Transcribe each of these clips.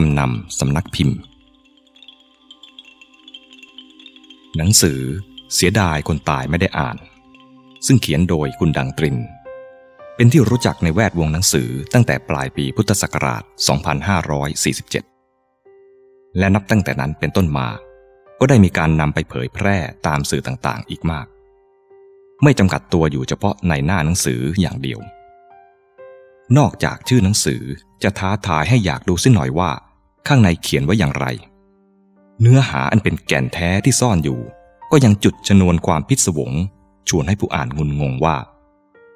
คำนำสำนักพิมพ์ หนังสือเสียดายคนตายไม่ได้อ่าน ซึ่งเขียนโดยคุณดังตริน เป็นที่รู้จักในแวดวงหนังสือตั้งแต่ปลายปีพุทธศักราช 2547 และนับตั้งแต่นั้นเป็นต้นมา ก็ได้มีการนำไปเผยแพร่ตามสื่อต่างๆ อีกมาก ไม่จำกัดตัวอยู่เฉพาะในหน้าหนังสืออย่างเดียวนอกจากชื่อหนังสือจะท้าทายให้อยากดูสิหน่อยว่า ข้างในเขียนไว้อย่างไร เนื้อหาอันเป็นแก่นแท้ที่ซ่อนอยู่ ก็ยังจุดชนวนความพิศวง ชวนให้ผู้อ่านงุนงงว่า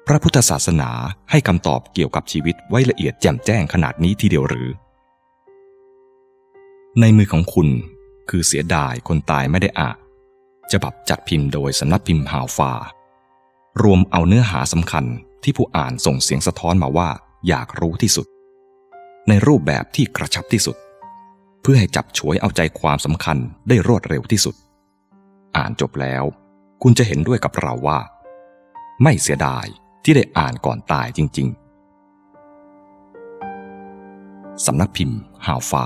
พระพุทธศาสนาให้คำตอบเกี่ยวกับชีวิตไว้ละเอียดแจ่มแจ้งขนาดนี้ทีเดียวหรือ ในมือของคุณคือเสียดายคนตายไม่ได้อ่านฉบับจัดพิมพ์โดยสำนักพิมพ์หาวฟา รวมเอาเนื้อหาสำคัญที่ผู้อ่านส่งเสียงสะท้อนมาว่าอยากรู้ที่สุด ในรูปแบบที่กระชับที่สุด เพื่อให้จับฉวยเอาใจความสำคัญได้รวดเร็วที่สุด อ่านจบแล้ว คุณจะเห็นด้วยกับเราว่า ไม่เสียดายที่ได้อ่านก่อนตายจริง ๆ สำนักพิมพ์ฮาวฟา